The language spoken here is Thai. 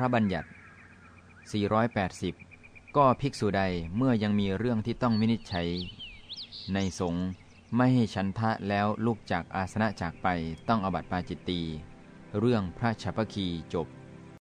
ระบัญญัติ 480 ก็ภิกษุใดเมื่อยังมีเรื่องที่ต้องวินิจฉัย ในสงฆ์ไม่ให้ชันทะแล้วลุกจากอาสนะจากไปต้องอบัติปาจิตตี เรื่องพระชัพพคีจบ